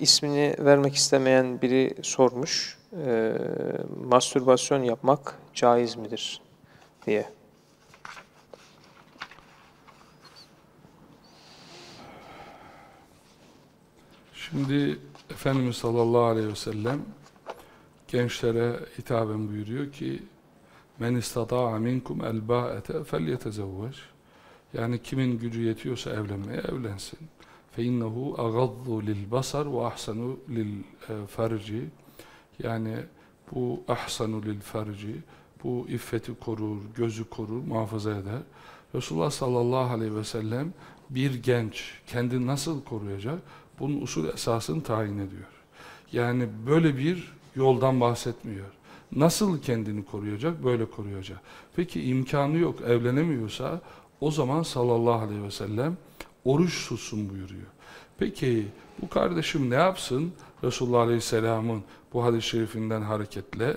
İsmini vermek istemeyen biri sormuş. E, mastürbasyon yapmak caiz midir diye. Şimdi Efendimiz sallallahu aleyhi ve sellem gençlere hitaben buyuruyor ki men istata'a minkum el ba'ete felyetezevveç yani kimin gücü yetiyorsa evlenmeye evlensin. Ve ahsanu lil e, ferci yani bu ahsanu lil ferci bu iffeti korur, gözü korur, muhafaza eder. Resulullah sallallahu aleyhi ve sellem bir genç kendini nasıl koruyacak? Bunun usul esasını tayin ediyor. Yani böyle bir yoldan bahsetmiyor. Nasıl kendini koruyacak? Böyle koruyacak. Peki imkanı yok, evlenemiyorsa o zaman sallallahu aleyhi ve sellem oruç tutsun buyuruyor. Peki bu kardeşim ne yapsın? Resulullah aleyhisselamın bu hadis-i şerifinden hareketle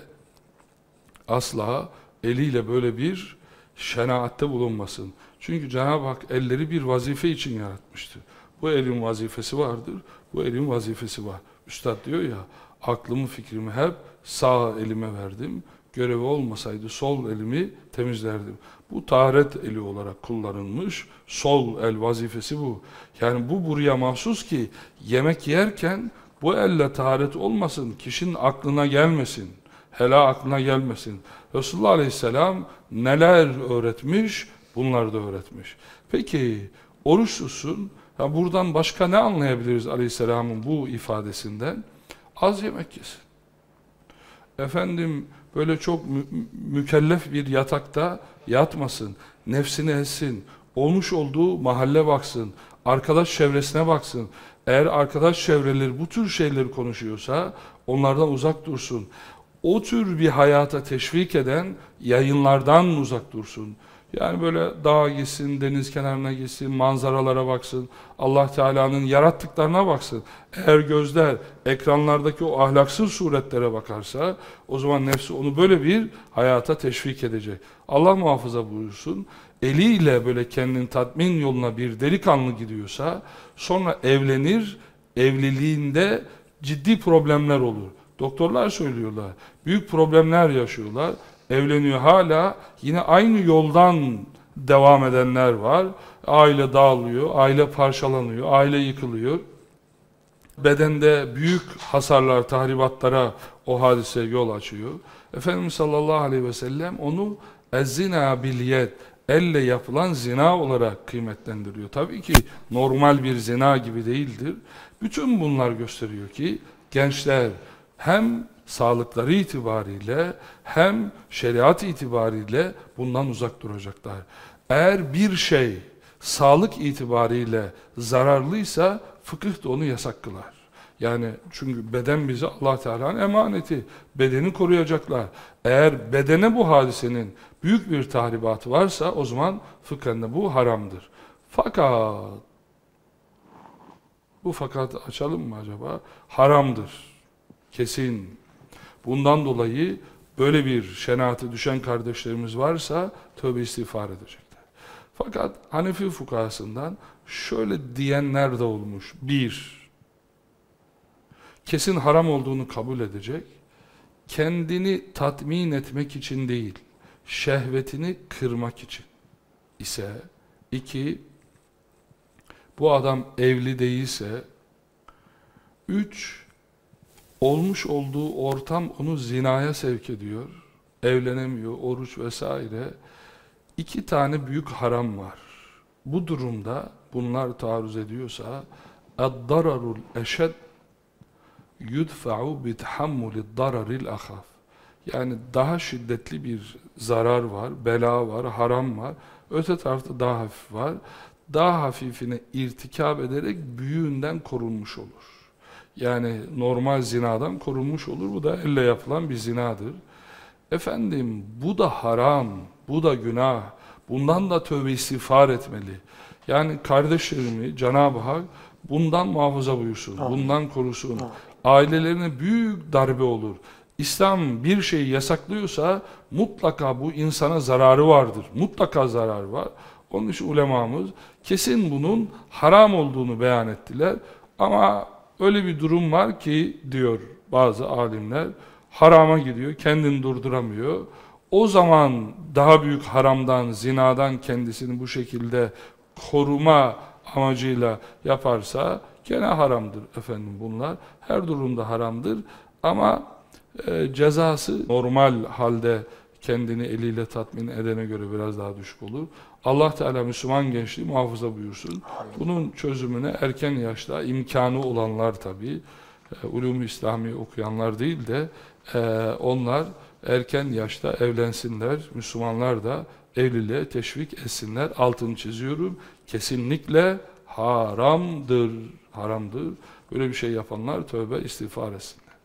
asla eliyle böyle bir şenaatte bulunmasın. Çünkü Cenab-ı Hak elleri bir vazife için yaratmıştı. Bu elin vazifesi vardır, bu elin vazifesi var. Üstad diyor ya, aklımı fikrimi hep sağ elime verdim. Görevi olmasaydı sol elimi temizlerdim. Bu taharet eli olarak kullanılmış. Sol el vazifesi bu. Yani bu buraya mahsus ki yemek yerken bu elle taharet olmasın, kişinin aklına gelmesin. Hela aklına gelmesin. Resulullah Aleyhisselam neler öğretmiş? Bunları da öğretmiş. Peki oruç tutsun. Ya buradan başka ne anlayabiliriz Aleyhisselam'ın bu ifadesinden? Az yemek yesin. Efendim böyle çok mü mükellef bir yatakta yatmasın. Nefsini etsin. Olmuş olduğu mahalle baksın. Arkadaş çevresine baksın. Eğer arkadaş çevreleri bu tür şeyleri konuşuyorsa onlardan uzak dursun. O tür bir hayata teşvik eden yayınlardan uzak dursun. Yani böyle dağa gitsin, deniz kenarına gitsin, manzaralara baksın, Allah Teala'nın yarattıklarına baksın. Eğer gözler ekranlardaki o ahlaksız suretlere bakarsa, o zaman nefsi onu böyle bir hayata teşvik edecek. Allah muhafaza buyursun, eliyle böyle kendini tatmin yoluna bir delikanlı gidiyorsa, sonra evlenir, evliliğinde ciddi problemler olur. Doktorlar söylüyorlar, büyük problemler yaşıyorlar evleniyor hala yine aynı yoldan devam edenler var. Aile dağılıyor, aile parçalanıyor, aile yıkılıyor. Bedende büyük hasarlar, tahribatlara o hadise yol açıyor. Efendimiz sallallahu aleyhi ve sellem onu ezzina biliyet, elle yapılan zina olarak kıymetlendiriyor. Tabii ki normal bir zina gibi değildir. Bütün bunlar gösteriyor ki gençler hem sağlıkları itibariyle hem şeriat itibariyle bundan uzak duracaklar. Eğer bir şey sağlık itibariyle zararlıysa fıkıh da onu yasak kılar. Yani çünkü beden bize Allah Teala'nın emaneti. Bedeni koruyacaklar. Eğer bedene bu hadisenin büyük bir tahribatı varsa o zaman fıkhen bu haramdır. Fakat bu fakat açalım mı acaba? Haramdır. Kesin. Bundan dolayı böyle bir şenaate düşen kardeşlerimiz varsa tövbe istiğfar edecekler. Fakat Hanefi fukahasından şöyle diyenler de olmuş. Bir, kesin haram olduğunu kabul edecek, kendini tatmin etmek için değil, şehvetini kırmak için ise, iki, bu adam evli değilse, üç, olmuş olduğu ortam onu zinaya sevk ediyor. Evlenemiyor, oruç vesaire. İki tane büyük haram var. Bu durumda bunlar taarruz ediyorsa اَدْضَرَرُ الْاَشَدْ يُدْفَعُ بِتَحَمُّلِ الضَّرَرِ الْاَخَفِ Yani daha şiddetli bir zarar var, bela var, haram var. Öte tarafta daha hafif var. Daha hafifine irtikab ederek büyüğünden korunmuş olur. Yani normal zinadan korunmuş olur. Bu da elle yapılan bir zinadır. Efendim bu da haram, bu da günah. Bundan da tövbe istiğfar etmeli. Yani kardeşlerimi Cenab-ı Hak bundan muhafaza buyursun, Amin. bundan korusun. Amin. Ailelerine büyük darbe olur. İslam bir şeyi yasaklıyorsa mutlaka bu insana zararı vardır. Mutlaka zarar var. Onun için ulemamız kesin bunun haram olduğunu beyan ettiler. Ama Öyle bir durum var ki diyor bazı alimler harama gidiyor, kendini durduramıyor. O zaman daha büyük haramdan, zinadan kendisini bu şekilde koruma amacıyla yaparsa gene haramdır efendim bunlar. Her durumda haramdır ama e, cezası normal halde kendini eliyle tatmin edene göre biraz daha düşük olur. Allah Teala Müslüman gençliği muhafaza buyursun. Bunun çözümüne erken yaşta imkanı olanlar tabii, e, ulum İslami okuyanlar değil de e, onlar erken yaşta evlensinler. Müslümanlar da evliliğe teşvik etsinler. Altını çiziyorum. Kesinlikle haramdır. Haramdır. Böyle bir şey yapanlar tövbe istiğfar etsin.